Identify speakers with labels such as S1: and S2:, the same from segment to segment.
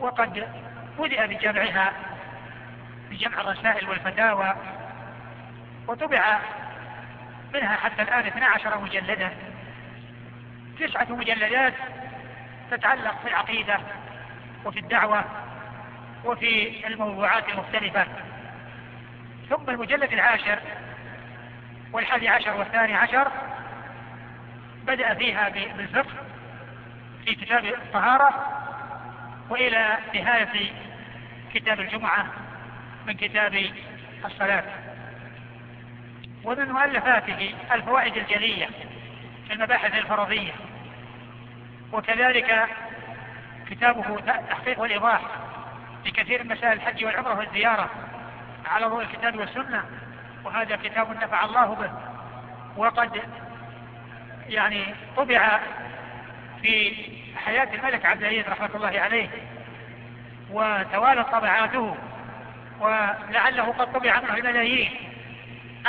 S1: وقد بدأ بجمعها بجمع الرسائل والفتاوى وطبع منها حتى الآن 12 مجلدا. تسعة مجلدات تتعلق في العقيدة وفي الدعوة وفي الموضوعات المختلفة. ثم المجلد العاشر والحادي عشر والثاني عشر بدأ فيها بالفقه في كتاب الطهارة. وإلى نهاية كتاب الجمعة من كتاب الصلاة. ومن مؤلفاته الفوائد الجلية في المباحث الفرضية وكذلك كتابه التحقيق والإيضاح لكثير من مسائل الحج والعمرة والزيارة على ضوء الكتاب والسنة وهذا كتاب نفع الله به وقد يعني طبع في حياة الملك عبد العزيز رحمة الله عليه وتوالت طبعاته ولعله قد طبع منه الملايين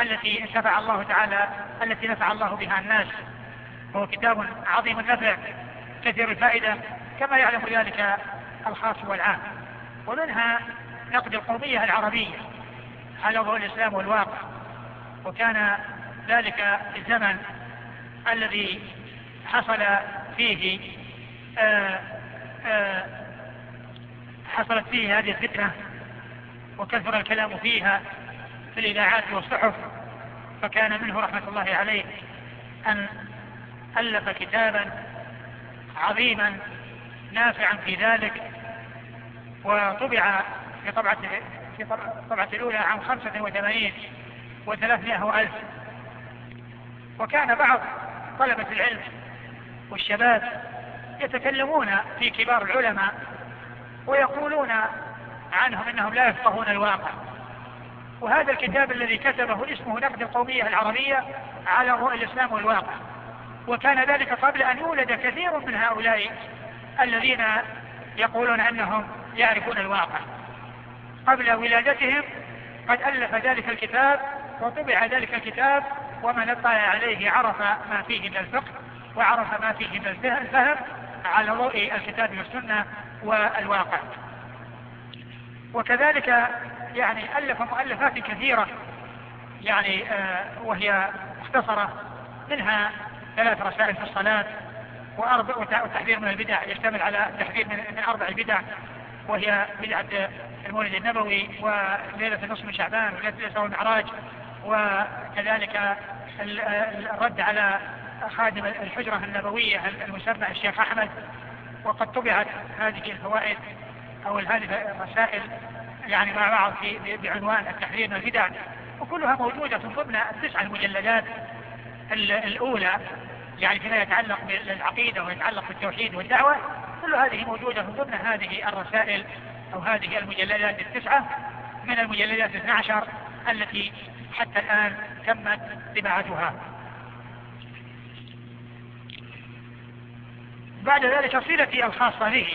S1: التي نفع الله تعالى التي نفع الله بها الناس. هو كتاب عظيم النفع كثير الفائدة كما يعلم ذلك الخاص والعام. ومنها نقد القومية العربية على ضوء الإسلام والواقع. وكان ذلك الزمن الذي حصل فيه حصلت فيه هذه الفتنة وكثر الكلام فيها في الإذاعات والصحف فكان منه رحمة الله عليه أن ألف كتابا عظيما نافعا في ذلك وطبع في طبعة في طبعة الأولى عام خمسة وثمانين وثلاثمائة وألف. وكان بعض طلبة العلم والشباب يتكلمون في كبار العلماء ويقولون عنهم إنهم لا يفقهون الواقع. وهذا الكتاب الذي كتبه اسمه نقد القومية العربية على ضوء الإسلام والواقع. وكان ذلك قبل أن يولد كثير من هؤلاء الذين يقولون أنهم يعرفون الواقع. قبل ولادتهم قد ألف ذلك الكتاب وطبع ذلك الكتاب ومن اطلع عليه عرف ما فيه من الفقه وعرف ما فيه من الفهم على ضوء الكتاب والسنة والواقع. وكذلك يعني ألف مؤلفات كثيرة يعني آه وهي مختصرة منها ثلاث رسائل في الصلاة وأربع وتحذير من البدع يشتمل على تحذير من أربع بدع وهي بدعة المولد النبوي وليلة النصف من شعبان وليلة الإسراء والمعراج وكذلك الرد على خادم الحجرة النبوية المسمى الشيخ أحمد وقد طبعت هذه الفوائد أو هذه الرسائل يعني مع بعض في بعنوان التحذير من البدع وكلها موجودة ضمن التسع المجلدات الأولى يعني فيما يتعلق بالعقيدة ويتعلق بالتوحيد والدعوة. كل هذه موجودة ضمن هذه الرسائل أو هذه المجلدات التسعة. من المجلدات 12 التي حتى الآن تمت طباعتها. بعد ذلك صلتي الخاصة به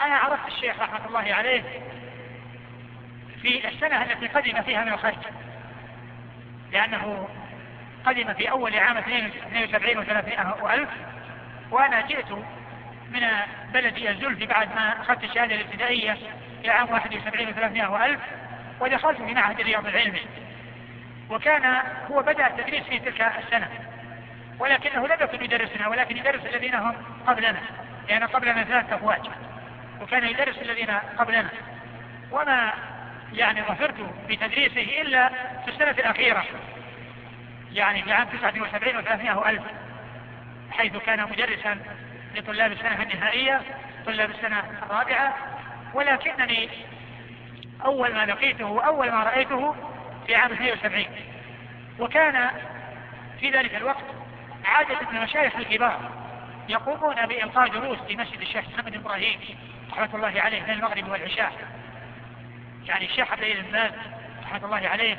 S1: أنا عرفت الشيخ رحمة الله عليه في السنة التي قدم فيها من الخرج لأنه قدم في أول عام 72 و300 وألف وأنا جئت من بلدي الزلف بعد ما أخذت الشهادة الابتدائية في عام 71 و300 وألف ودخلت في معهد الرياض العلمي. وكان هو بدأ التدريس في تلك السنة. ولكنه لم يكن يدرسنا ولكن يدرس الذين هم قبلنا لأن قبلنا ثلاثة أفواج وكان يدرس الذين قبلنا. وما يعني ظفرت بتدريسه إلا في السنة الأخيرة يعني في عام 79 و300 ألف حيث كان مدرسا لطلاب السنة النهائية طلاب السنة الرابعة ولكنني أول ما لقيته أول ما رأيته في عام 72 وكان في ذلك الوقت عادة المشايخ الكبار يقومون بإلقاء دروس في مسجد الشيخ محمد إبراهيم رحمة الله عليه بين المغرب والعشاء. يعني الشيخ عبد العزيز باز رحمة الله عليه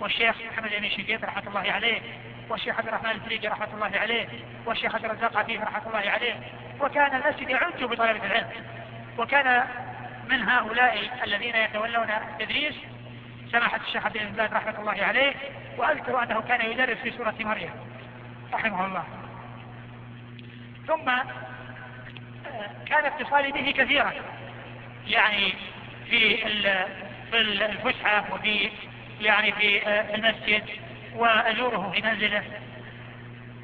S1: والشيخ محمد أمين شقيط رحمة الله عليه والشيخ عبد الرحمن الفريقي رحمة الله عليه والشيخ عبد الرزاق عفيف رحمة الله عليه. وكان المسجد يعج بطلبة العلم. وكان من هؤلاء الذين يتولون التدريس سماحة الشيخ عبد العزيز باز رحمة الله عليه وأذكر أنه كان يدرس في سورة مريم. رحمه الله. ثم كان اتصالي به كثيرا. يعني في في الفسحة وفي يعني في المسجد وأزوره في منزله.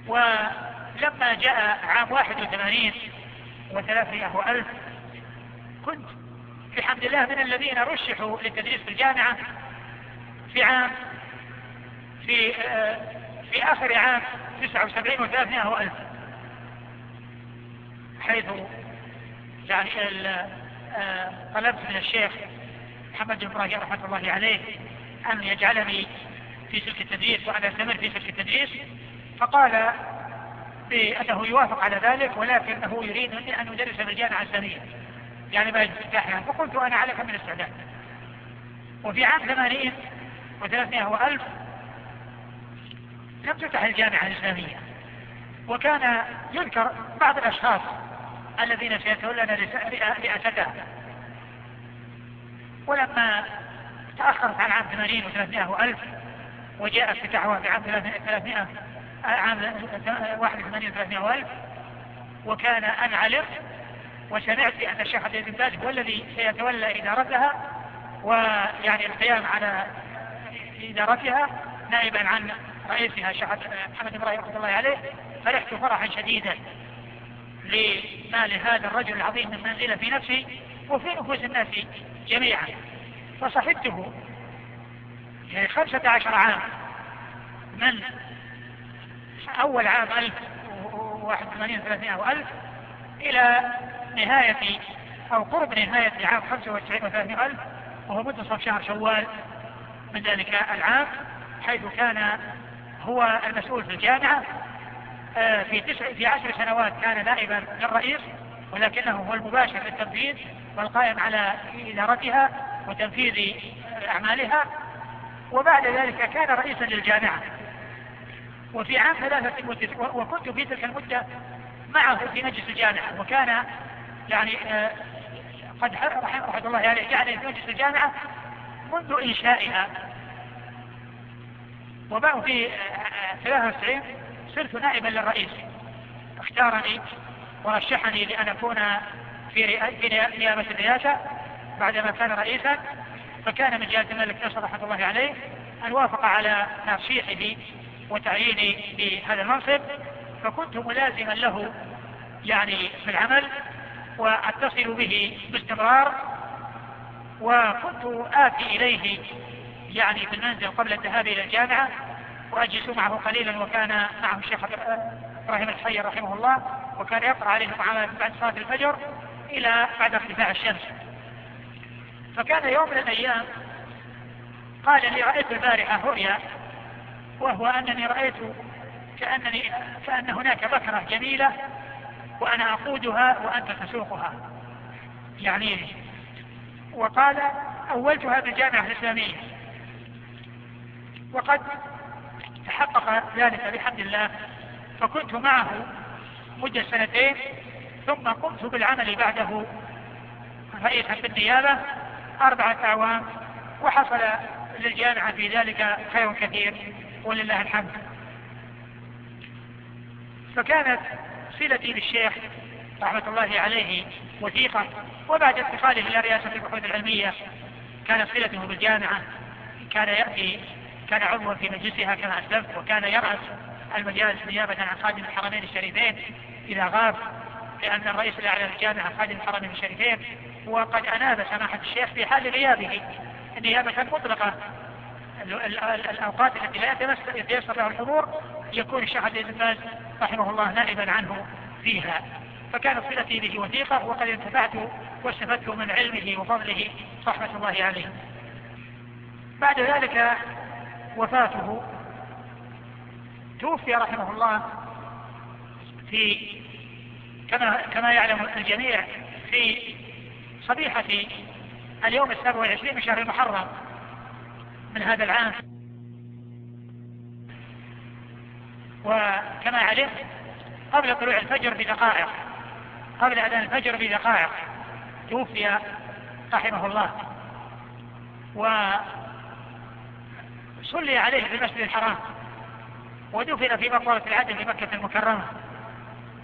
S1: ولما جاء عام واحد وثمانين وثلاثمائة وألف كنت بحمد الله من الذين رشحوا للتدريس في الجامعة في عام في في آخر عام 79 وثلاثمائة وألف. حيث يعني طلبت من الشيخ محمد بن إبراهيم رحمة الله عليه أن يجعلني في سلك التدريس وأن أستمر في سلك التدريس. فقال بأنه يوافق على ذلك ولكنه يريد مني أن أدرس في الجامعة الاسلاميه يعني بعد افتتاحها فقلت أنا على كم من استعداد وفي عام ثمانين وثلاثمائة وألف لم تفتح الجامعة الإسلامية. وكان يذكر بعض الأشخاص الذين سيتولون رئاستها ولما تأخرت عن عام 80 و300 وألف وجاء افتتاحها في عام 300 عام 81 و300 وألف وكان أن علمت وسمعت بأن الشيخ عبد العزيز باز هو الذي سيتولى إدارتها ويعني القيام على إدارتها نائبا عن رئيسها الشيخ محمد إبراهيم رحمة الله عليه فرحت فرحا شديدا لما لهذا الرجل العظيم من منزلة في نفسي وفي نفوس الناس جميعا. فصحبته يعني خمسة عشر عام من أول عام ألف وواحد وثمانين ثلاثمائة وألف إلى نهاية أو قرب نهاية عام خمسة وتسعين وثلاثمائة ألف وهو منتصف شهر شوال من ذلك العام حيث كان هو المسؤول في الجامعة آه، في تسع في عشر سنوات كان نائبا للرئيس ولكنه هو المباشر للتنفيذ والقائم على إدارتها وتنفيذ أعمالها. وبعد ذلك كان رئيسا للجامعة. وفي عام ثلاثة وكنت في تلك المدة معه في مجلس الجامعة وكان يعني آه، قد رحمه الله عليه جعل في مجلس الجامعة منذ إنشائها. وبعد في 93 آه، صرت نائبا للرئيس. اختارني ورشحني لأن أكون في نيابة الرئاسة بعدما كان رئيسا فكان من جهة الملك نصر رحمة الله عليه أن وافق على ترشيحه وتعييني لهذا المنصب فكنت ملازما له يعني في العمل وأتصل به باستمرار وكنت آتي إليه يعني في المنزل قبل الذهاب إلى الجامعة وأجلس معه قليلا وكان معه الشيخ إبراهيم الحي رحمه الله وكان يقرأ عليهم بعد صلاة الفجر إلى بعد ارتفاع الشمس. فكان يوم من الأيام قال لي رأيت البارحة رؤيا وهو أنني رأيت كأنني كأن هناك بكرة جميلة وأنا أقودها وأنت تسوقها. يعني وقال أولتها بالجامعة الإسلامية. وقد تحقق ذلك بحمد الله فكنت معه مدة سنتين ثم قمت بالعمل بعده رئيسا بالنيابة أربعة أعوام وحصل للجامعة في ذلك خير كثير ولله الحمد. فكانت صلتي بالشيخ رحمة الله عليه وثيقة وبعد انتقاله إلى رئاسة البحوث العلمية كانت صلته بالجامعة كان يأتي كان عضوا في مجلسها كما أسلفت وكان يرأس المجالس نيابة عن خادم الحرمين الشريفين إذا غاب لأن الرئيس الأعلى للجامعة خادم الحرمين الشريفين وقد أناب سماحة الشيخ في حال غيابه نيابة مطلقة. الأوقات التي لا يتيسر الحضور يكون الشيخ عبد العزيز رحمه الله نائبا عنه فيها. فكانت صلتي به وثيقة وقد انتفعت واستفدت من علمه وفضله رحمة الله عليه. بعد ذلك وفاته. توفي رحمه الله في كما كما يعلم الجميع في صبيحة اليوم السابع والعشرين من شهر المحرم من هذا العام. وكما علمت قبل طلوع الفجر بدقائق قبل أذان الفجر بدقائق توفي رحمه الله. وصلي عليه في المسجد الحرام ودفن في مقبرة العدل في مكة المكرمة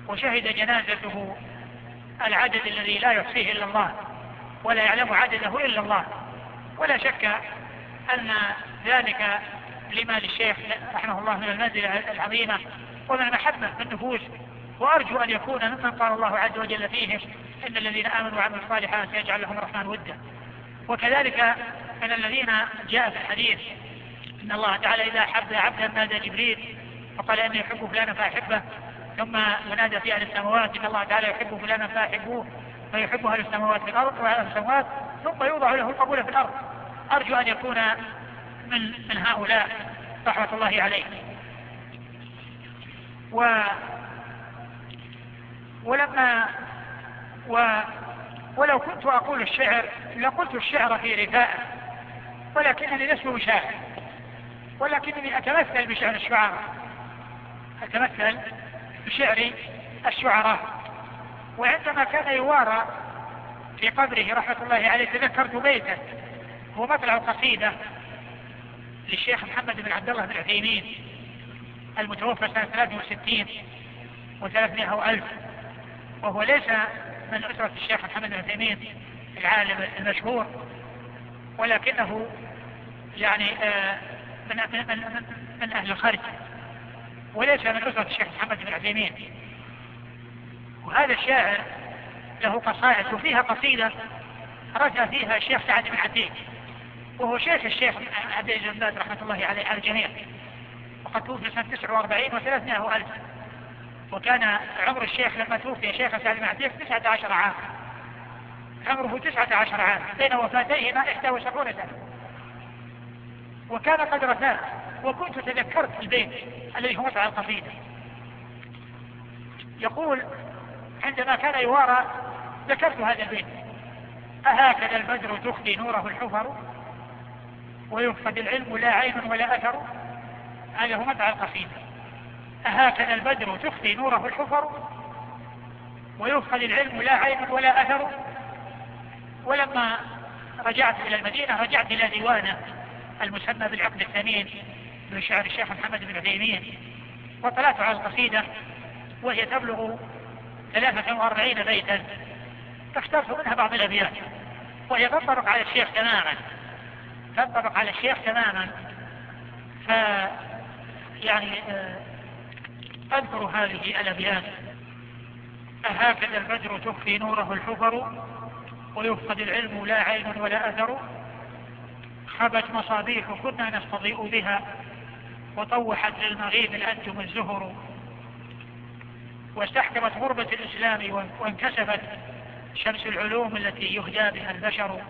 S1: وشهد جنازته العدد الذي لا يحصيه إلا الله ولا يعلم عدده إلا الله. ولا شك أن ذلك لما للشيخ رحمه الله من المنزلة العظيمة ومن المحبة في النفوس وأرجو أن يكون ممن قال الله عز وجل فيهم إن الذين آمنوا وعملوا الصالحات يجعل لهم الرحمن ودا. وكذلك من الذين جاء في الحديث إن الله تعالى إذا أحب عبدا نادى جبريل فقال إني يحب فلانا فأحبه. ثم ينادى في أهل السماوات إن الله تعالى يحب فلانا فأحبوه فيحب أهل السماوات في الأرض وأهل السماوات ثم يوضع له القبول في الأرض. أرجو أن يكون من من هؤلاء رحمة الله عليه. و ولما و ولو كنت أقول الشعر لقلت الشعر في رثاء ولكنني لست بشاعر ولكنني أتمثل بشعر الشعراء. أتمثل بشعر الشعراء. وعندما كان يوارى في قبره رحمة الله عليه تذكرت بيتا هو مطلع قصيدة للشيخ محمد بن عبد الله بن عثيمين المتوفى سنة 63 و300 ألف وهو ليس من أسرة الشيخ محمد بن عثيمين العالم المشهور ولكنه يعني آه، من, من, من, أهل الخارج. وليس من أسرة الشيخ محمد بن عثيمين. وهذا الشاعر له قصائد وفيها قصيدة رجع فيها الشيخ سعد بن عتيق وهو شيخ الشيخ عبد بن رحمة الله عليه على الجميع. وقد توفي سنة 49 و300 ألف وكان عمر الشيخ لما توفي شيخ سعد بن عتيق 19 عام عمره 19 عام بين وفاتيهما 71 سنة. وكان قد رثاه وكنت تذكرت البيت الذي هو مطلع القصيدة. يقول عندما كان يوارى ذكرت هذا البيت. أهكذا البدر تخفي نوره الحفر ويفقد العلم لا عين ولا أثر هذا هو مدعى القصيدة. أهكذا البدر تخفي نوره الحفر ويفقد العلم لا عين ولا أثر. ولما رجعت إلى المدينة رجعت إلى ديوانه. المسمى بالعقد الثمين من شعر الشيخ محمد بن عثيمين وطلعت على القصيدة وهي تبلغ 43 بيتا فاخترت منها بعض الأبيات وهي تنطبق على الشيخ تماما تنطبق على الشيخ تماما ف يعني آه، أذكر هذه الأبيات. أهكذا البدر تخفي نوره الحفر ويفقد العلم لا عين ولا أثر. خبت مصابيح كنا نستضيء بها وطوحت للمغيب الأنتم الزهر. واستحكمت غربة الإسلام وانكسفت شمس العلوم التي يهدى بها البشر.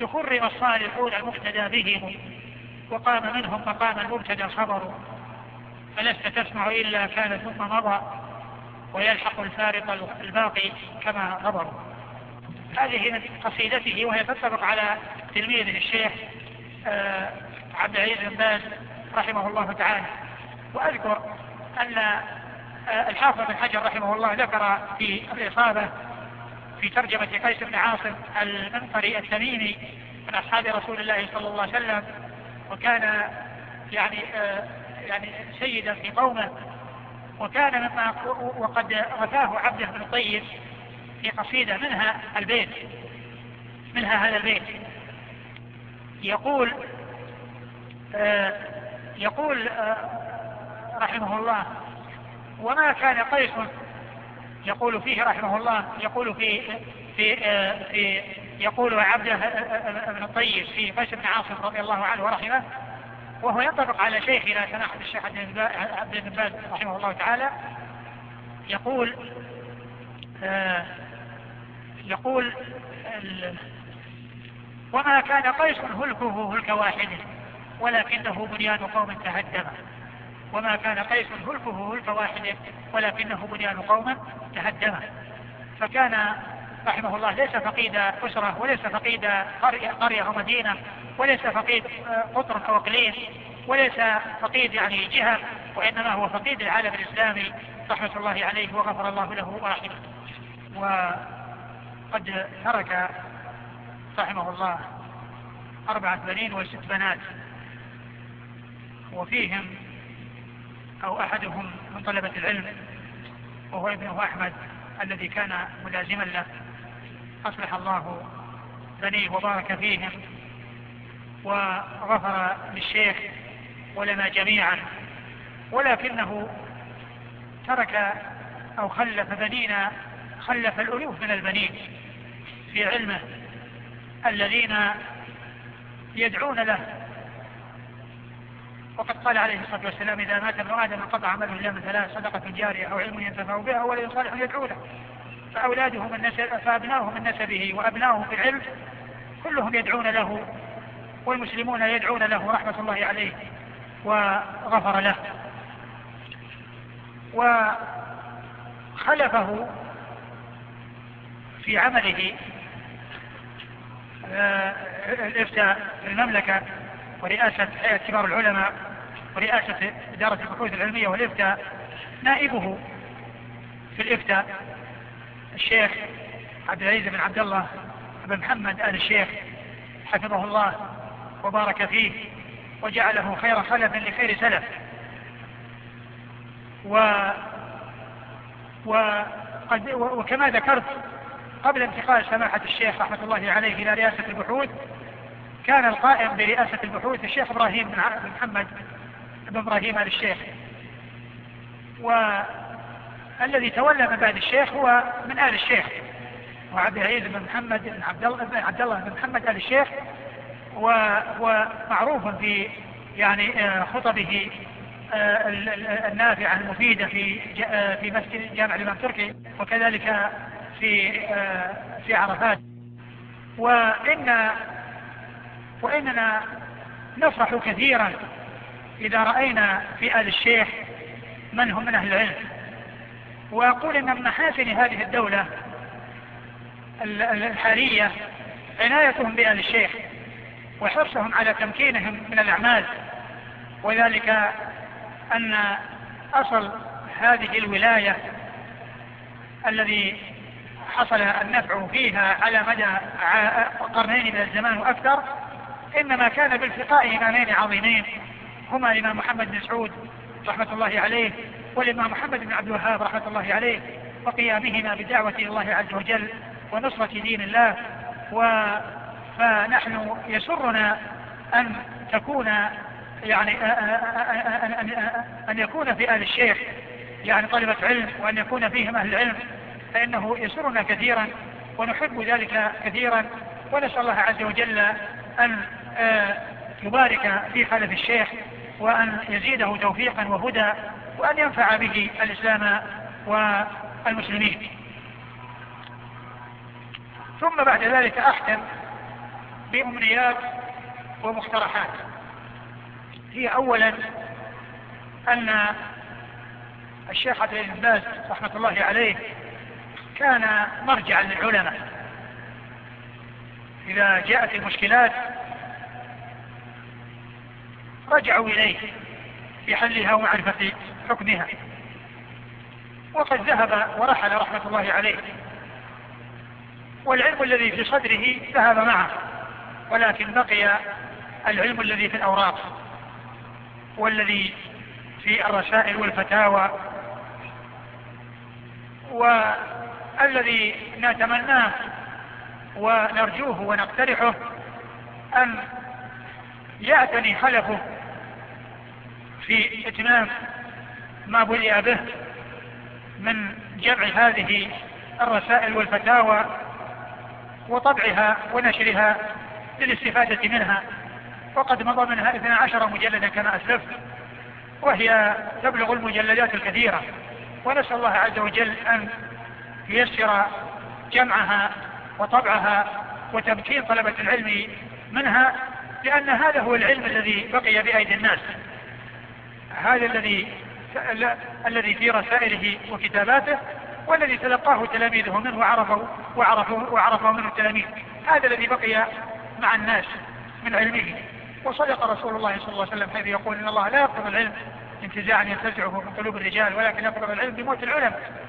S1: تخرم الصالحون المقتدى بهم وقام منهم مقام المبتدى خبر فلست تسمع إلا كان ثم مضى ويلحق الفارق الباقي كما غبر. هذه قصيدته وهي تنطبق على تلميذه الشيخ آه، عبد العزيز بن باز رحمه الله تعالى. وأذكر أن آه، الحافظ بن حجر رحمه الله ذكر في الإصابة في ترجمة قيس بن عاصم المنقري التميمي من أصحاب رسول الله صلى الله عليه وسلم وكان يعني آه، يعني سيدا في قومه وكان مما وقد رثاه عبده بن الطيب في قصيدة منها البيت منها هذا البيت. يقول آه يقول آه رحمه الله وما كان قيس يقول فيه رحمه الله يقول في في آه في يقول عبده بن الطيب في قيس بن عاصم رضي الله عنه ورحمه وهو ينطبق على شيخنا سماحة الشيخ عبد بن باز رحمه الله تعالى يقول يقول وما كان قيس هلكه هلك واحد ولكنه بنيان قوم تهدم. وما كان قيس هلكه هلك واحد ولكنه بنيان قوم تهدم. فكان رحمه الله ليس فقيد أسرة وليس فقيد قرية, أو مدينة وليس فقيد قطر أو إقليم وليس فقيد يعني جهة وإنما هو فقيد العالم الإسلامي رحمة الله عليه وغفر الله له ورحمه وقد ترك رحمه الله أربعة بنين وست بنات. وفيهم أو أحدهم من طلبة العلم وهو ابنه أحمد الذي كان ملازما له. أصلح الله بنيه وبارك فيهم وغفر للشيخ ولنا جميعا. ولكنه ترك أو خلف بنينا خلف الألوف من البنين في علمه. الذين يدعون له. وقد قال عليه الصلاة والسلام إذا مات ابن آدم انقطع عمله إلا من ثلاث صدقة جارية أو علم ينتفع بها ولد صالح يدعو له. فأولاده من نسب فأبناؤه من نسبه وأبناؤه في العلم كلهم يدعون له والمسلمون يدعون له رحمة الله عليه وغفر له. وخلفه في عمله الإفتاء في المملكة ورئاسة هيئة كبار العلماء ورئاسة إدارة البحوث العلمية والإفتاء نائبه في الإفتاء الشيخ عبد العزيز بن عبد الله بن محمد آل الشيخ حفظه الله وبارك فيه وجعله خير خلف لخير سلف. و وقد وكما ذكرت قبل انتقال سماحة الشيخ رحمة الله عليه إلى رئاسة البحوث كان القائم برئاسة البحوث الشيخ إبراهيم بن محمد بن إبراهيم آل الشيخ. والذي تولى من بعد الشيخ هو من آل الشيخ وعبد العزيز بن محمد بن عبد الله بن عبد الله بن محمد آل الشيخ. وهو معروف في يعني آه، خطبه آه، النافعة المفيدة في آه، في مسجد جامع الإمام تركي وكذلك في في عرفات. وإن وإننا نفرح كثيرا إذا رأينا في آل الشيخ من هم من أهل العلم. وأقول إن من محاسن هذه الدولة الحالية عنايتهم بآل الشيخ وحرصهم على تمكينهم من الأعمال. وذلك أن أصل هذه الولاية الذي حصل النفع فيها على مدى قرنين من الزمان وأكثر إنما كان بالتقاء إمامين عظيمين هما الإمام محمد بن سعود رحمة الله عليه والإمام محمد بن عبد الوهاب رحمة الله عليه وقيامهما بدعوة الله عز وجل ونصرة دين الله. و فنحن يسرنا أن تكون يعني أن يكون في أهل الشيخ يعني طلبة علم وأن يكون فيهم أهل العلم. فإنه يسرنا كثيرا ونحب ذلك كثيرا. ونسأل الله عز وجل أن يبارك في خلف الشيخ وأن يزيده توفيقا وهدى وأن ينفع به الإسلام والمسلمين. ثم بعد ذلك أختم بأمنيات ومقترحات. هي أولا أن الشيخ عبد العزيز باز رحمة الله عليه كان مرجعا للعلماء. إذا جاءت المشكلات رجعوا إليه في حلها ومعرفة حكمها. وقد ذهب ورحل رحمة الله عليه. والعلم الذي في صدره ذهب معه ولكن بقي العلم الذي في الأوراق والذي في الرسائل والفتاوى. والذي نتمناه ونرجوه ونقترحه أن يعتني خلفه في إتمام ما بدأ به من جمع هذه الرسائل والفتاوى وطبعها ونشرها للاستفادة منها. وقد مضى منها 12 مجلدا كما أسلفت وهي تبلغ المجلدات الكثيرة. ونسأل الله عز وجل أن ييسر جمعها وطبعها وتمكين طلبة العلم منها لأن هذا هو العلم الذي بقي بأيدي الناس. هذا الذي الذي في رسائله وكتاباته والذي تلقاه تلاميذه منه وعرفوا وعرفوا وعرفوا منه التلاميذ. هذا الذي بقي مع الناس من علمه. وصدق رسول الله صلى الله عليه وسلم حيث يقول إن الله لا يقبض العلم انتزاعا ينتزعه من قلوب الرجال ولكن يقبض العلم بموت العلماء.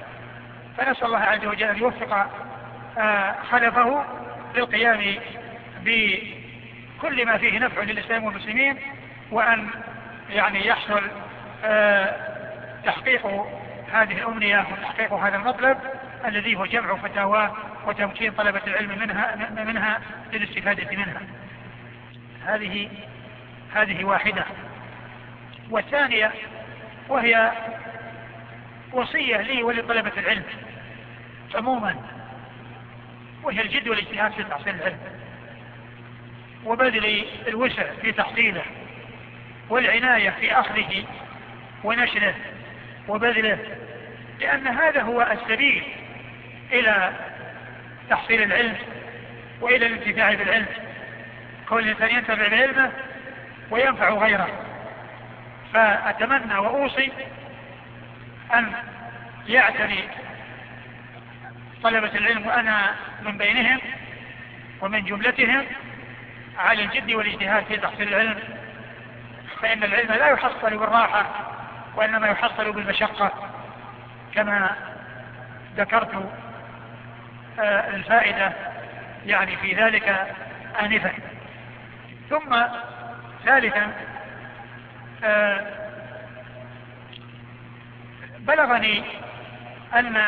S1: فنسأل الله عز وجل أن يوفق آه، خلفه للقيام بكل ما فيه نفع للإسلام والمسلمين وأن يعني يحصل آه، تحقيق هذه الأمنية وتحقيق هذا المطلب الذي هو جمع فتاواه وتمكين طلبة العلم منها منها للاستفادة منها. هذه هذه واحدة. والثانية وهي وصية لي ولطلبة العلم. عموما وهي الجد والاجتهاد في تحصيل العلم. وبذل الوسع في تحصيله والعناية في أخذه ونشره وبذله لأن هذا هو السبيل إلى تحصيل العلم وإلى الانتفاع بالعلم. كل الإنسان ينتفع بعلمه وينفع غيره. فأتمنى وأوصي أن يعتني طلبة العلم وأنا من بينهم ومن جملتهم على الجد والاجتهاد في تحصيل العلم فإن العلم لا يحصل بالراحة وإنما يحصل بالمشقة كما ذكرت آه، الفائدة يعني في ذلك آنفا. ثم ثالثا آه، بلغني أن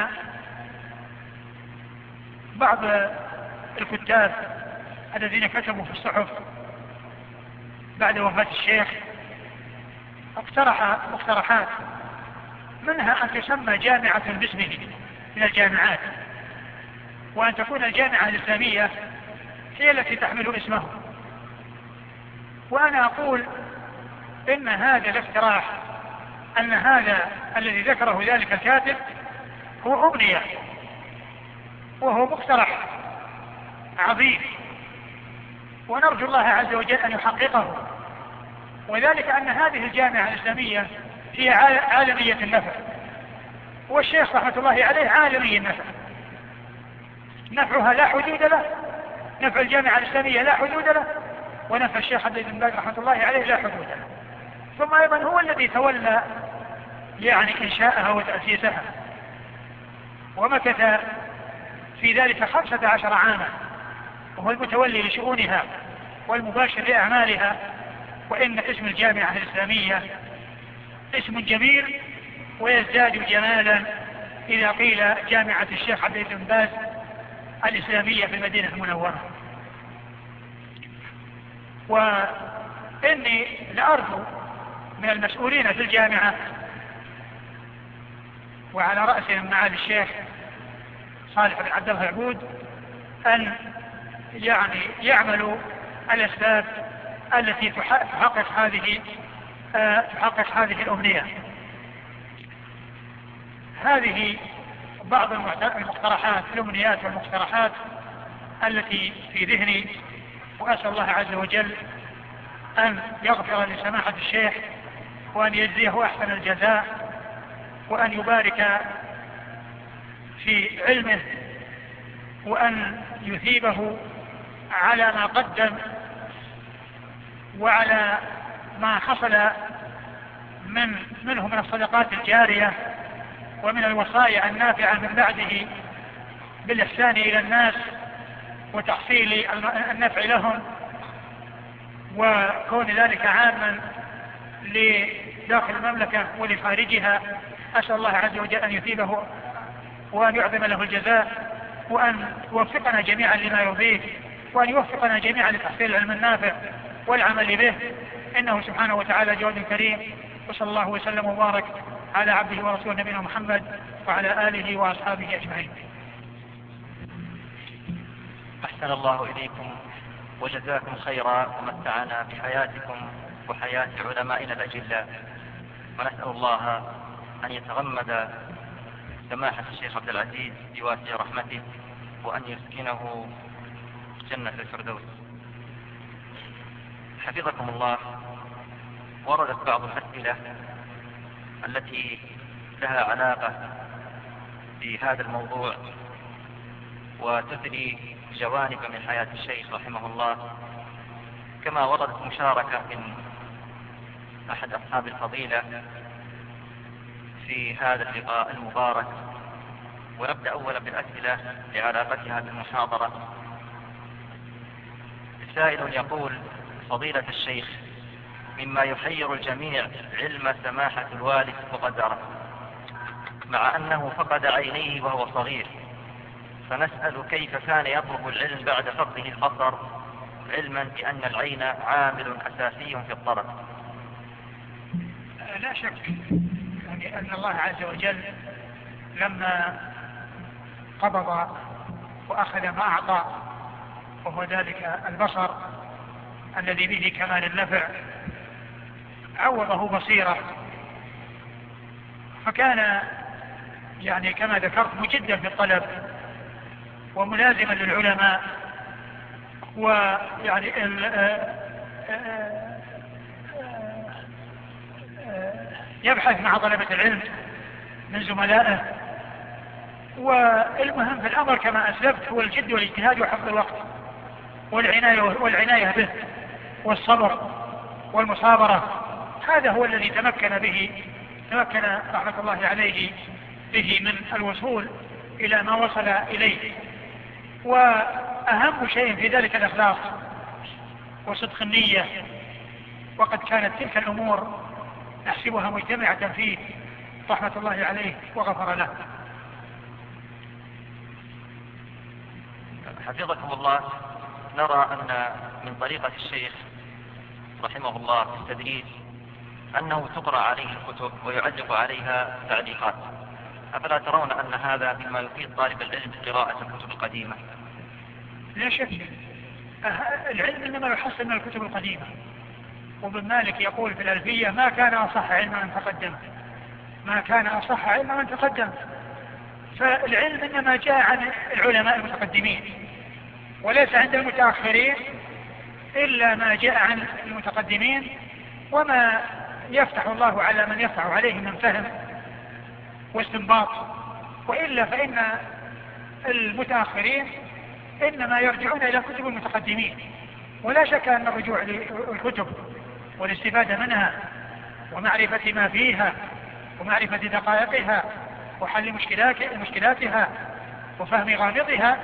S1: بعض الكتاب الذين كتبوا في الصحف بعد وفاة الشيخ اقترح مقترحات منها أن تسمى جامعة باسمه من الجامعات وأن تكون الجامعة الإسلامية هي التي تحمل اسمه. وأنا أقول إن هذا الاقتراح أن هذا الذي ذكره ذلك الكاتب هو أمنية وهو مقترح عظيم. ونرجو الله عز وجل أن يحققه. وذلك أن هذه الجامعة الإسلامية هي عالمية النفع. والشيخ رحمة الله عليه عالمي النفع. نفعها لا حدود له نفع الجامعة الإسلامية لا حدود له ونفع الشيخ عبد بن باز رحمة الله عليه لا حدود له. ثم أيضا هو الذي تولى يعني إنشاءها وتأسيسها. ومكث في ذلك خمسة عشر عاما وهو المتولي لشؤونها والمباشر لأعمالها وإن اسم الجامعة الإسلامية اسم جميل ويزداد جمالا إذا قيل جامعة الشيخ عبد بن باز الإسلامية في المدينة المنورة. وإني لأرجو من المسؤولين في الجامعة وعلى رأسهم معالي الشيخ صالح بن عبد الله العبود أن يعني يعملوا الأسباب التي تحقق هذه آه، تحقق هذه الأمنية. هذه بعض المقترحات الأمنيات والمقترحات التي في ذهني وأسأل الله عز وجل أن يغفر لسماحة الشيخ وأن يجزيه أحسن الجزاء وأن يبارك في علمه وأن يثيبه على ما قدم وعلى ما حصل من منه من الصدقات الجارية ومن الوصايا النافعة من بعده بالإحسان إلى الناس وتحصيل النفع لهم وكون ذلك عاما لداخل المملكة ولخارجها أسأل الله عز وجل أن يثيبه وأن يعظم له الجزاء وأن يوفقنا جميعا لما يرضيه وأن يوفقنا جميعا لتحصيل العلم النافع والعمل به. إنه سبحانه وتعالى جواد كريم. وصلى الله وسلم وبارك على عبده ورسوله نبينا محمد وعلى آله وأصحابه أجمعين.
S2: أحسن الله إليكم وجزاكم خيرا ومتعنا بحياتكم وحياة علمائنا الأجلاء. ونسأل الله أن يتغمد سماحة الشيخ عبد العزيز بواسع رحمته وأن يسكنه جنة الفردوس. حفظكم الله وردت بعض الأسئلة التي لها علاقة بهذا الموضوع وتثري جوانب من حياة الشيخ رحمه الله. كما وردت مشاركة من أحد أصحاب الفضيلة في هذا اللقاء المبارك. ونبدأ أولا بالأسئلة لعلاقتها بالمحاضرة. سائل يقول فضيلة الشيخ مما يحير الجميع علم سماحة الوالد وقدره مع أنه فقد عينيه وهو صغير فنسأل كيف كان يطلب العلم بعد فقده البصر علما بأن العين عامل أساسي في الطلب
S1: لا شك. أن الله عز وجل لما قبض وأخذ ما أعطى وهو ذلك البصر الذي به كمال النفع عوضه بصيرة. فكان يعني كما ذكرت مجدا في الطلب وملازما للعلماء ويعني يبحث مع طلبة العلم من زملائه. والمهم في الأمر كما أسلفت هو الجد والاجتهاد وحفظ الوقت والعناية, والعناية به والصبر والمصابرة. هذا هو الذي تمكن به تمكن رحمة الله عليه به من الوصول إلى ما وصل إليه. وأهم شيء في ذلك الإخلاص وصدق النية. وقد كانت تلك الأمور نحسبها مجتمعة فيه. رحمة الله عليه وغفر له.
S2: حفظكم الله. نرى أن من طريقة الشيخ رحمه الله في التدريس أنه تقرأ عليه الكتب ويعلق عليها تعليقات. أفلا ترون أن هذا مما يفيد طالب العلم قراءة الكتب القديمة؟
S1: لا شك. العلم إنما يحصل من الكتب القديمة. وابن مالك يقول في الألفية ما كان أصح علما من تقدم. ما كان أصح علما من تقدم. فالعلم إنما جاء عن العلماء المتقدمين وليس عند المتأخرين إلا ما جاء عن المتقدمين وما يفتح الله على من يفتح عليه من فهم واستنباط. وإلا فإن المتأخرين إنما يرجعون إلى كتب المتقدمين. ولا شك أن الرجوع للكتب والاستفادة منها ومعرفة ما فيها ومعرفة دقائقها وحل مشكلات مشكلاتها وفهم غامضها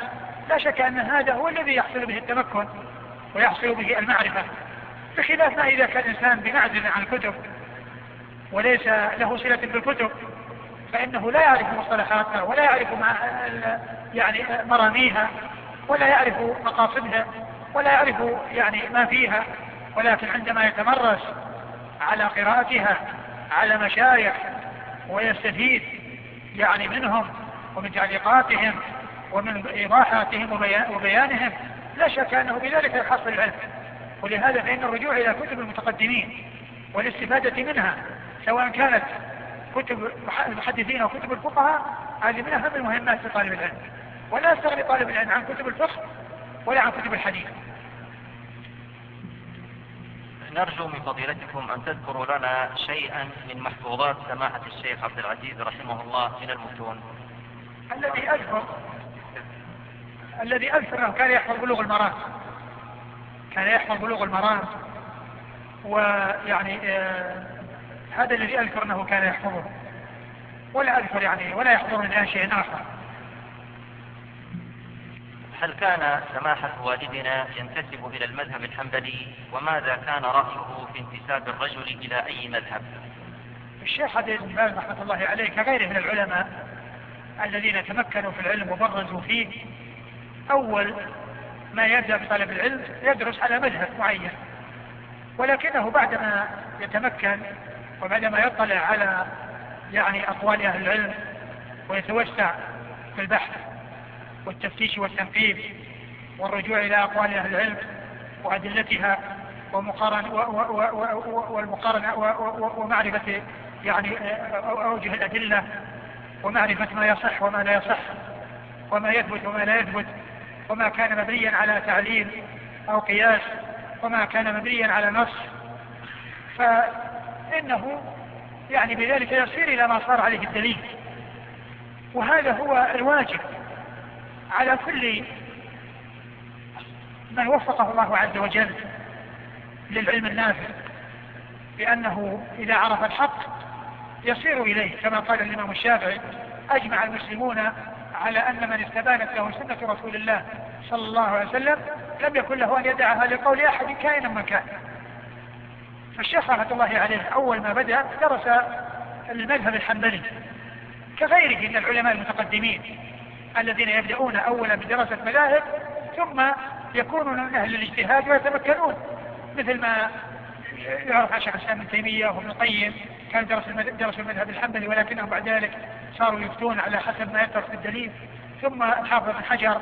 S1: لا شك أن هذا هو الذي يحصل به التمكن ويحصل به المعرفة. بخلاف ما إذا كان الإنسان بمعزل عن الكتب وليس له صلة بالكتب فإنه لا يعرف مصطلحاتها ولا يعرف يعني مراميها ولا يعرف مقاصدها ولا يعرف يعني ما فيها. ولكن عندما يتمرس على قراءتها على مشايخ ويستفيد يعني منهم ومن تعليقاتهم ومن إيضاحاتهم وبيانهم لا شك أنه بذلك يحصل العلم. ولهذا فإن الرجوع إلى كتب المتقدمين والاستفادة منها سواء كانت كتب المحدثين أو كتب الفقهاء هذه من أهم المهمات في طالب العلم. ولا يستغني طالب العلم عن كتب الفقه ولا عن كتب الحديث.
S2: نرجو من فضيلتكم أن تذكروا لنا شيئا من محفوظات سماحة الشيخ عبد العزيز رحمه الله من المتون
S1: الذي أذكر الذي أذكر كان يحفظ بلوغ المرام. كان يحفظ بلوغ المرام. ويعني آه هذا الذي أذكر أنه كان يحفظه. ولا أذكر يعني ولا يحضرني الآن شيء آخر.
S2: هل كان سماحة والدنا ينتسب إلى المذهب الحنبلي؟ وماذا كان رأيه في انتساب الرجل إلى أي مذهب؟
S1: الشيخ عبد بن رحمة الله عليه كغيره من العلماء الذين تمكنوا في العلم وبرزوا فيه أول ما يبدأ بطلب العلم يدرس على مذهب معين. ولكنه بعدما يتمكن وبعدما يطلع على يعني أقوال أهل العلم ويتوسع في البحث والتفتيش والتنقيب والرجوع إلى أقوال أهل العلم وأدلتها ومقارن والمقارنة ومعرفة يعني أوجه الأدلة ومعرفة ما يصح وما لا يصح وما يثبت وما لا يثبت وما كان مبنيا على تعليل أو قياس وما كان مبنيا على نص. فإنه يعني بذلك يصير إلى ما صار عليه الدليل. وهذا هو الواجب. على كل من وفقه الله عز وجل للعلم النافع بأنه إذا عرف الحق يصير إليه كما قال الإمام الشافعي أجمع المسلمون على أن من استبانت له سنة رسول الله صلى الله عليه وسلم لم يكن له أن يدعها لقول أحد كائنا من كان. فالشيخ رحمة الله عليه أول ما بدأ درس المذهب الحنبلي كغيره من العلماء المتقدمين. الذين يبدأون أولا بدراسة مذاهب ثم يكونون من أهل الاجتهاد ويتمكنون. مثل ما يعرف عن شيخ الإسلام ابن تيمية وابن القيم كانوا درسوا درسوا المذهب الحنبلي ولكنهم بعد ذلك صاروا يفتون على حسب ما يترك الدليل. ثم الحافظ بن حجر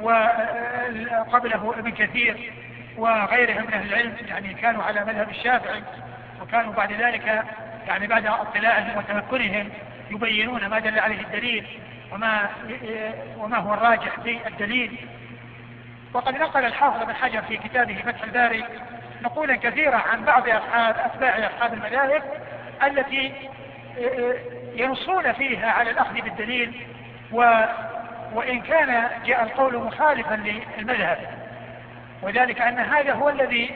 S1: وقبله ابن كثير وغيرهم من أهل العلم يعني كانوا على مذهب الشافعي وكانوا بعد ذلك يعني بعد اطلاعهم وتمكنهم يبينون ما دل عليه الدليل. وما وما هو الراجح في الدليل. وقد نقل الحافظ بن حجر في كتابه فتح الباري نقولا كثيرة عن بعض أصحاب أتباع أصحاب المذاهب التي ينصون فيها على الأخذ بالدليل و وإن كان جاء القول مخالفا للمذهب. وذلك أن هذا هو الذي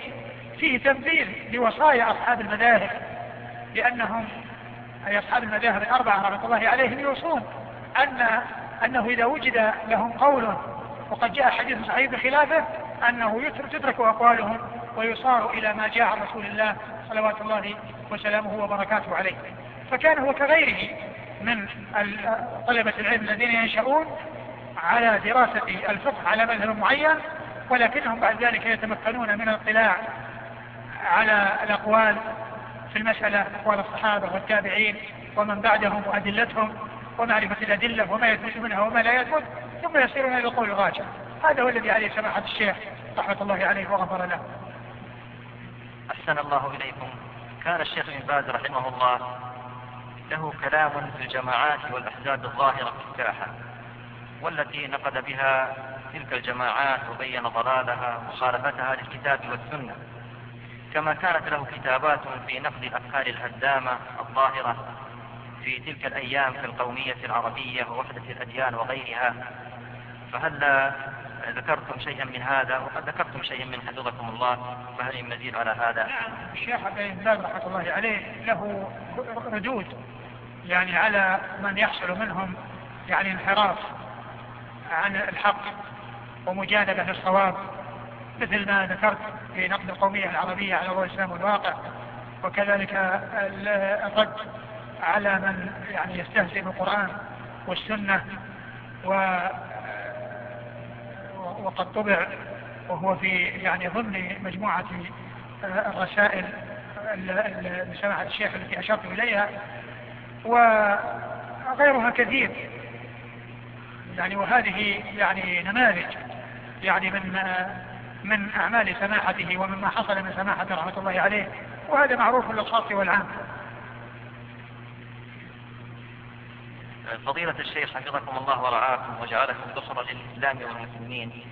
S1: فيه تنبيل لوصايا أصحاب المذاهب لأنهم أي أصحاب المذاهب الأربعة رحمة الله عليهم يوصون. أن أنه إذا وجد لهم قول وقد جاء حديث صحيح بخلافه أنه تترك أقوالهم ويصار إلى ما جاء عن رسول الله صلوات الله وسلامه وبركاته عليه. فكان هو كغيره من طلبة العلم الذين ينشؤون على دراسة الفقه على مذهب معين ولكنهم بعد ذلك يتمكنون من الاطلاع على الأقوال في المسألة أقوال الصحابة والتابعين ومن بعدهم وأدلتهم. ومعرفة الأدلة وما يثبت منها وما لا يثبت ثم يصيرون إلى القول الراجع هذا هو الذي عليه سماحة الشيخ رحمة الله عليه وغفر له.
S2: أحسن الله إليكم. كان الشيخ ابن باز رحمه الله له كلام في الجماعات والأحزاب الظاهرة في الساحة والتي نقد بها تلك الجماعات وبين ضلالها ومخالفتها للكتاب والسنة. كما كانت له كتابات في نقد الأفكار الهدامة الظاهرة في تلك الأيام في القومية العربية ووحدة الأديان وغيرها فهل ذكرتم شيئا من هذا وقد ذكرتم شيئا من حفظكم الله فهل مزيد على هذا؟
S1: نعم الشيخ بن باز رحمة الله عليه له ردود يعني على من يحصل منهم يعني انحراف عن الحق ومجانبة للصواب مثل ما ذكرت في نقد القومية العربية على الإسلام والواقع وكذلك الرد على من يعني يستهزئ بالقرآن والسنة و وقد طبع وهو في يعني ضمن مجموعة الرسائل لسماحة الشيخ التي أشرت إليها وغيرها كثير. يعني وهذه يعني نماذج يعني من من أعمال سماحته ومما حصل من سماحته رحمة الله عليه وهذا معروف للخاص والعام.
S2: فضيلة الشيخ حفظكم الله ورعاكم وجعلكم ذخرا للإسلام والمسلمين.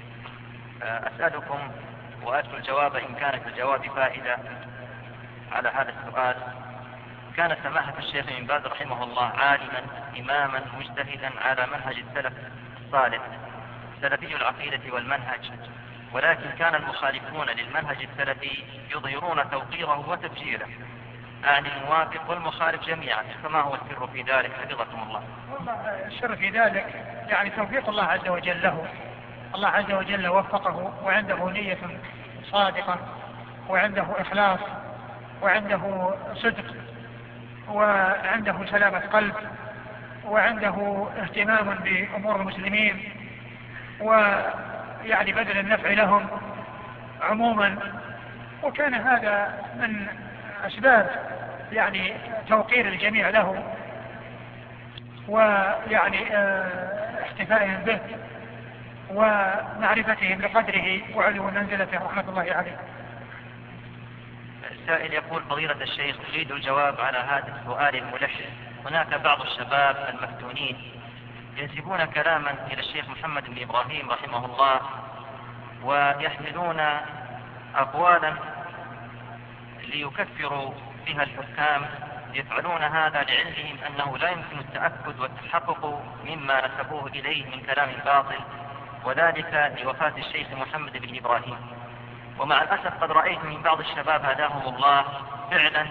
S2: أسألكم وأرجو الجواب إن كان في الجواب فائدة على هذا السؤال. كان سماحة الشيخ بن باز رحمه الله عالما إماما مجتهدا على منهج السلف الصالح سلفي العقيدة والمنهج. ولكن كان المخالفون للمنهج السلفي يظهرون توقيره وتفجيره أعني الموافق والمخالف جميعا فما هو السر في ذلك؟ حفظكم الله.
S1: والله السر في ذلك يعني توفيق الله عز وجل له. الله عز وجل وفقه وعنده نية صادقة وعنده إخلاص وعنده صدق وعنده سلامة قلب وعنده اهتمام بأمور المسلمين ويعني بدل النفع لهم عموما. وكان هذا من أسباب يعني توقير الجميع له ويعني آه احتفائهم به ومعرفتهم بقدره وعلو منزلته رحمة الله عليه.
S2: السائل يقول فضيلة الشيخ أريد الجواب على هذا السؤال الملح هناك بعض الشباب المفتونين ينسبون كلاما إلى الشيخ محمد بن إبراهيم رحمه الله ويحملون أقوالا ليكفروا بها الحكام يفعلون هذا لعلمهم أنه لا يمكن التأكد والتحقق مما نسبوه إليه من كلام باطل وذلك لوفاة الشيخ محمد بن إبراهيم. ومع الأسف قد رأيت من بعض الشباب هداهم الله فعلا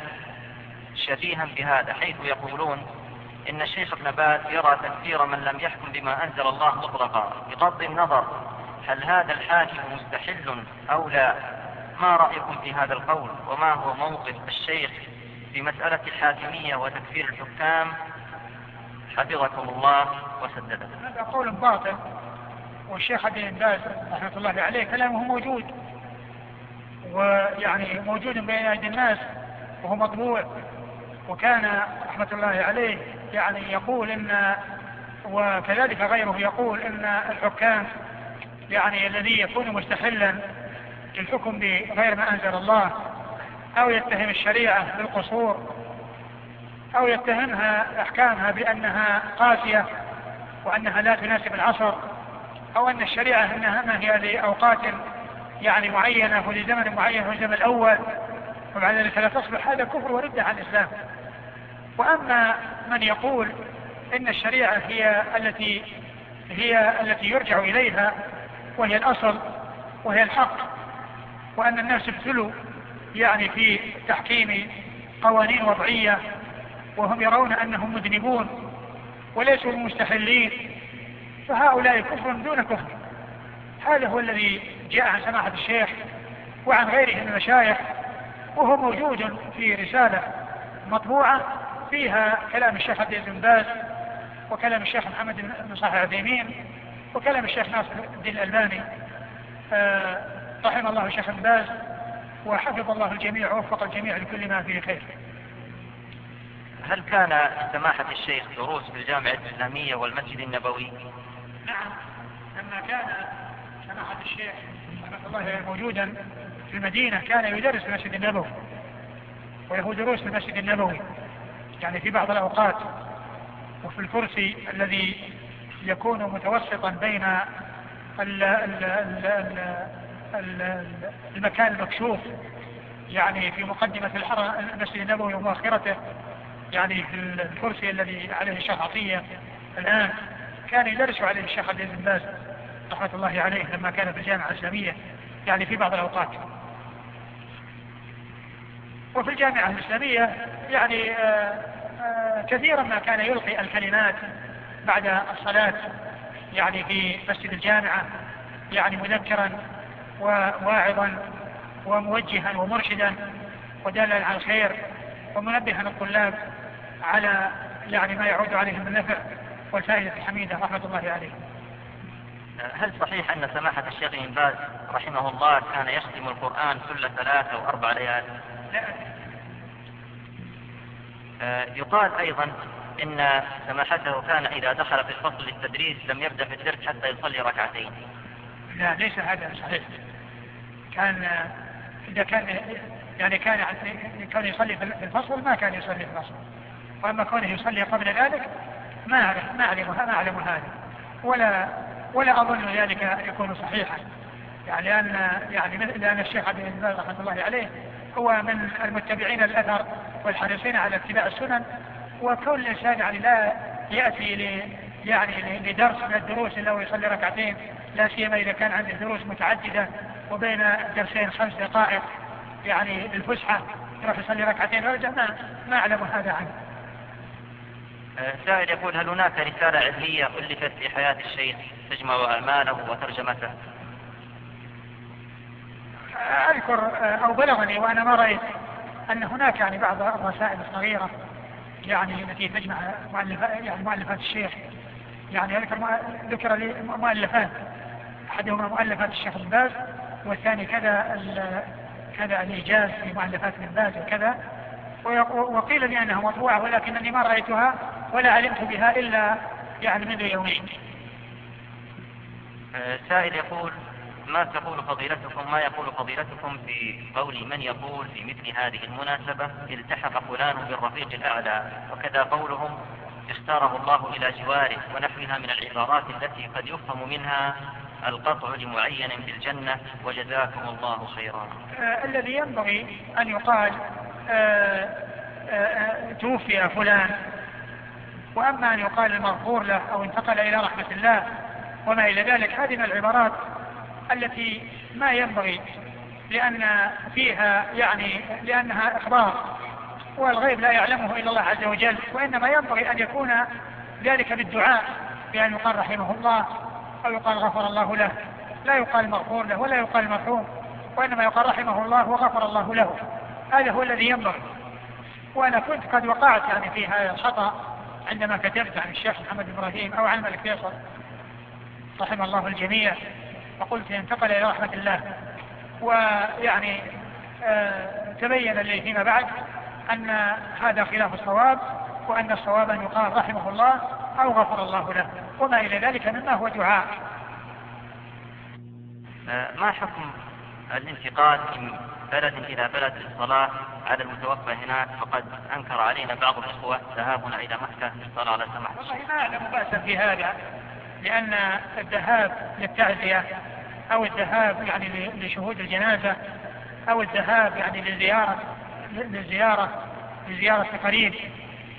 S2: شبيها بهذا حيث يقولون إن الشيخ ابن باز يرى تكفير من لم يحكم بما أنزل الله مطلقا بغض النظر هل هذا الحاكم مستحل أو لا. ما رأيكم في هذا القول؟ وما هو موقف الشيخ في مسألة الحاكمية وتكفير الحكام؟ حفظكم الله وسددكم.
S1: هذا قول باطل. والشيخ عبد باز رحمة الله عليه كلامه موجود. ويعني موجود بين أيدي الناس وهو مطبوع. وكان رحمة الله عليه يعني يقول إن وكذلك غيره يقول إن الحكام يعني الذي يكون مستحلا للحكم بغير ما أنزل الله أو يتهم الشريعة بالقصور أو يتهمها أحكامها بأنها قاسية وأنها لا تناسب العصر أو أن الشريعة إنها ما هي لأوقات يعني معينة ولزمن معين والزمن الأول وبعد ذلك لا تصبح هذا كفر وردة عن الإسلام. وأما من يقول إن الشريعة هي التي هي التي يرجع إليها وهي الأصل وهي الحق وأن الناس ابتلوا يعني في تحكيم قوانين وضعية وهم يرون أنهم مذنبون وليسوا مستحلين. فهؤلاء كفر دون كفر. هذا هو الذي جاء عن سماحة الشيخ وعن غيره من المشايخ وهو موجود في رسالة مطبوعة فيها كلام الشيخ عبد بن باز وكلام الشيخ محمد بن صالح العثيمين وكلام الشيخ ناصر الدين الألباني. آه، رحم الله الشيخ بن باز وحفظ الله الجميع ووفق الجميع لكل ما فيه خير
S2: هل كان سماحة الشيخ دروس في الجامعة الإسلامية والمسجد النبوي؟
S1: نعم لما كان سماحة الشيخ رحمة الله موجودا في المدينة كان يدرس في المسجد النبوي وله دروس في المسجد النبوي يعني في بعض الأوقات وفي الكرسي الذي يكون متوسطا بين ال ال ال المكان المكشوف يعني في مقدمة المسجد النبوي ومؤخرته يعني في الكرسي الذي عليه الشيخ عطية الآن كان يدرس عليه الشيخ عبد بن باز رحمة الله عليه لما كان في الجامعة الإسلامية يعني في بعض الأوقات. وفي الجامعة الإسلامية يعني آه، آه، كثيرا ما كان يلقي الكلمات بعد الصلاة يعني في مسجد الجامعة يعني مذكرا وواعظا وموجها ومرشدا ودالا على الخير ومنبها الطلاب على يعني ما يعود عليهم من النفع والفائدة الحميدة رحمة الله عليه.
S2: هل صحيح أن سماحة الشيخ بن باز رحمه الله كان يختم القرآن كل ثلاث أو أربع ليال؟
S1: لا.
S2: آه، يقال أيضا إن سماحته كان إذا دخل في الفصل للتدريس لم يبدأ في الدرس حتى يصلي ركعتين.
S1: لا ليس هذا صحيح. كان إذا كان يعني كان كان يصلي في الفصل ما كان يصلي في الفصل. وأما كونه يصلي قبل ذلك ما أعرف ما أعلم ما أعلم هذا. ولا ولا أظن ذلك يكون صحيحا. يعني لأن يعني لأن الشيخ عبد العزيز رحمة الله عليه هو من المتبعين الأثر والحريصين على اتباع السنن. وكل إنسان يعني لا يأتي ل يعني لدرس من الدروس إلا ويصلي ركعتين. لا سيما إذا كان عنده دروس متعددة وبين الدرسين خمس دقائق يعني للفسحة يروح يصلي ركعتين ويرجع ما ما أعلم هذا عنه.
S2: آه، سائل يقول هل هناك رسالة علمية ألفت في حياة الشيخ تجمع أعماله وترجمته؟
S1: أذكر آه، أو بلغني وأنا ما رأيت أن هناك يعني بعض الرسائل الصغيرة يعني التي تجمع مؤلفات يعني مؤلفات الشيخ يعني ذكر ذكر لي مؤلفات أحدهما مؤلفات الشيخ بن باز والثاني كذا كذا الإيجاز في مؤلفات ابن باز وكذا. وقيل لي أنها مطبوعة ولكنني ما رأيتها ولا علمت بها إلا يعني منذ يومين.
S2: آه، سائل يقول ما تقول فضيلتكم ما يقول فضيلتكم في قول من يقول في مثل هذه المناسبة التحق فلان بالرفيق الأعلى وكذا قولهم اختاره الله إلى جواره ونحوها من العبارات التي قد يفهم منها القطع لمعين في الجنة وجزاكم الله خيرا.
S1: آه الذي ينبغي أن يقال آه آه توفي فلان. وأما أن يقال المغفور له أو انتقل إلى رحمة الله وما إلى ذلك هذه من العبارات التي ما ينبغي لأن فيها يعني لأنها إخبار والغيب لا يعلمه إلا الله عز وجل. وإنما ينبغي أن يكون ذلك بالدعاء بأن يقال رحمه الله. أو يقال غفر الله له. لا يقال مغفور له ولا يقال مرحوم. وإنما يقال رحمه الله وغفر الله له. هذا هو الذي ينبغي. وأنا كنت قد وقعت يعني في هذا الخطأ عندما كتبت عن الشيخ محمد إبراهيم أو عن الملك فيصل رحم الله الجميع. وقلت انتقل إلى رحمة الله. ويعني آه تبين لي فيما بعد أن هذا خلاف الصواب وأن الصواب أن يقال رحمه الله أو غفر الله له. وما إلى ذلك مما هو دعاء؟
S2: آه، ما حكم الانتقال من بلد إلى بلد للصلاة على المتوفى هناك فقد أنكر علينا بعض الإخوة ذهابنا إلى مكة للصلاة على سماحة
S1: والله ما أعلم بأسا في هذا لأن الذهاب للتعزية أو الذهاب يعني لشهود الجنازة أو الذهاب يعني لزيارة للزيارة لزيارة قريب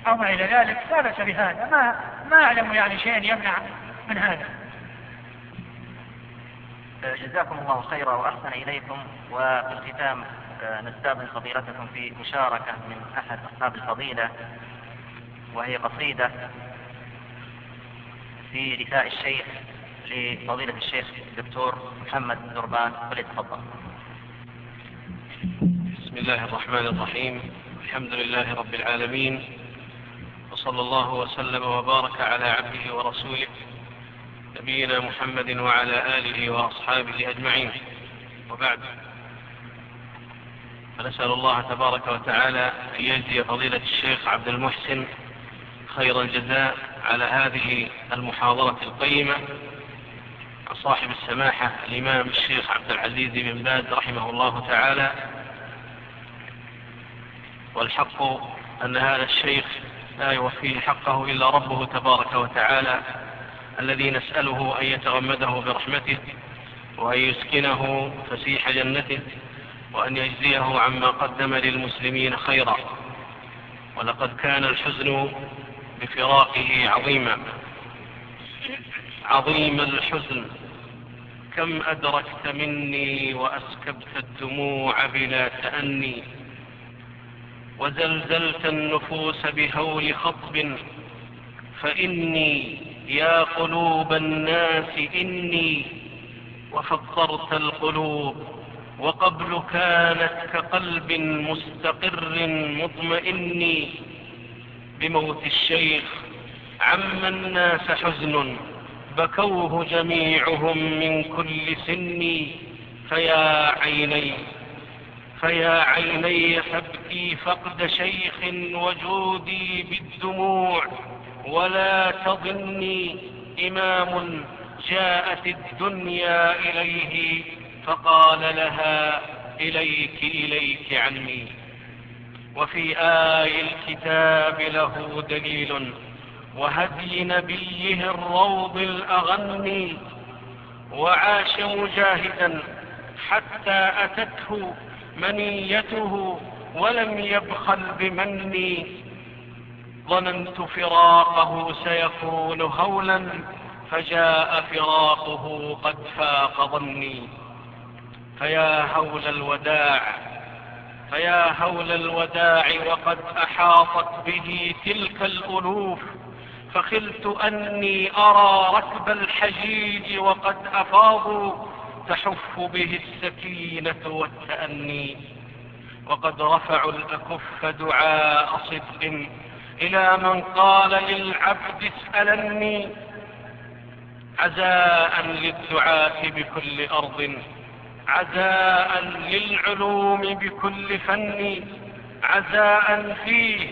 S1: أو ما إلى ذلك لا بأس بهذا. ما ما أعلم يعني شيء يمنع من هذا.
S2: جزاكم الله خيرا وأحسن إليكم وفي الختام آه، نستأذن فضيلتكم في مشاركة من أحد أصحاب الفضيلة وهي قصيدة في رثاء الشيخ لفضيلة الشيخ الدكتور محمد دربان فليتفضل.
S3: بسم الله الرحمن الرحيم. الحمد لله رب العالمين وصلى الله وسلم وبارك على عبده ورسوله نبينا محمد وعلى آله وأصحابه أجمعين. وبعد فنسأل الله تبارك وتعالى أن يجزي فضيلة الشيخ عبد المحسن خير الجزاء على هذه المحاضرة القيمة. صاحب السماحة الإمام الشيخ عبد العزيز بن باز رحمه الله تعالى. والحق أن هذا الشيخ لا يوفيه حقه إلا ربه تبارك وتعالى الذي نسأله أن يتغمده برحمته وأن يسكنه فسيح جنته وأن يجزيه عما قدم للمسلمين خيرا. ولقد كان الحزن بفراقه عظيما. عظيم الحزن. كم أدركت مني وأسكبت الدموع بلا تأني؟ وزلزلت النفوس بهول خطب فإني يا قلوب الناس إني وفطرت القلوب وقبل كانت كقلب مستقر مطمئن بموت الشيخ. عم الناس حزن بكوه جميعهم من كل سن فيا عيني فيا عيني فابكي فقد شيخ وجودي بالدموع ولا تظني إمام جاءت الدنيا إليه فقال لها إليك إليك عني. وفي آي الكتاب له دليل وهدي نبيه الروض الأغني وعاش مجاهدا حتى أتته منيته ولم يبخل بمني. ظننت فراقه سيكون هولا فجاء فراقه قد فاق ظني. فيا هول الوداع فيا هول الوداع وقد أحاطت به تلك الألوف. فخلت أني أرى ركب الحجيج وقد أفاضوا تحف به السكينة والتأني وقد رفعوا الأكف دعاء صدق إلى من قال للعبد اسألني عزاء للدعاة بكل أرض عزاء للعلوم بكل فن عزاء في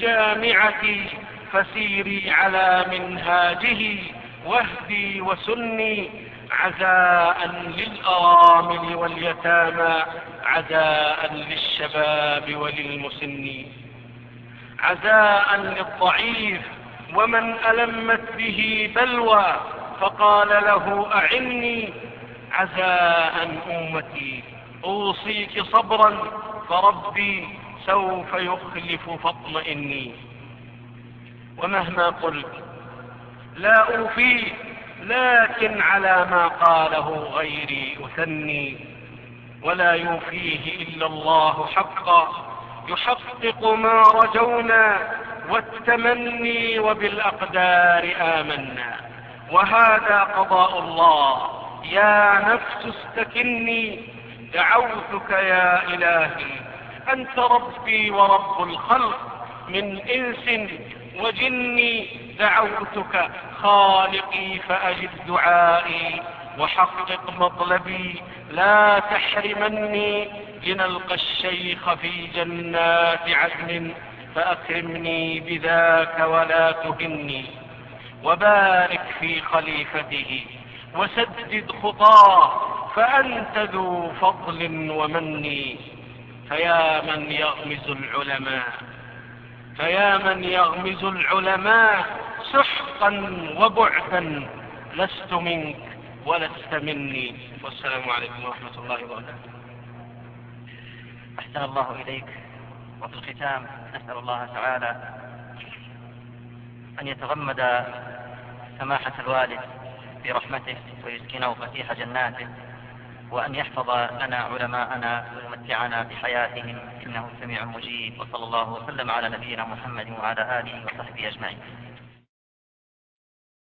S3: جامعتي فسيري على منهاجه واهدي وسني عزاء للأرامل واليتامى عزاء للشباب وللمسن عزاء للضعيف ومن ألمت به بلوى فقال له أعني. عزاء أمتي أوصيك صبرا فربي سوف يخلف فاطمئني. ومهما قلت لا أوفيه لكن على ما قاله غيري أثني ولا يوفيه إلا الله حقا. يحقق ما رجونا والتمني وبالأقدار آمنا. وهذا قضاء الله. يا نفس استكني. دعوتك يا إلهي. أنت ربي ورب الخلق من إنس وجني دعوتك خالقي فأجب دعائي وحقق مطلبي. لا تحرمني. لنلقى الشيخ في جنات عدن فأكرمني بذاك ولا تهني. وبارك في خليفته وسدد خطاه فأنت ذو فضل ومن فيا من يغمز العلماء. فيا من يغمز العلماء سحقا وبعدا لست منك ولست مني. والسلام عليكم ورحمة الله وبركاته.
S2: أحسن الله إليك. وفي الختام نسأل الله تعالى أن يتغمد سماحة الوالد برحمته ويسكنه فتيح جناته وأن يحفظ لنا علماءنا ويمتعنا بحياتهم. إنه سميع مجيب. وصلى الله وسلم على نبينا محمد وعلى آله وصحبه أجمعين.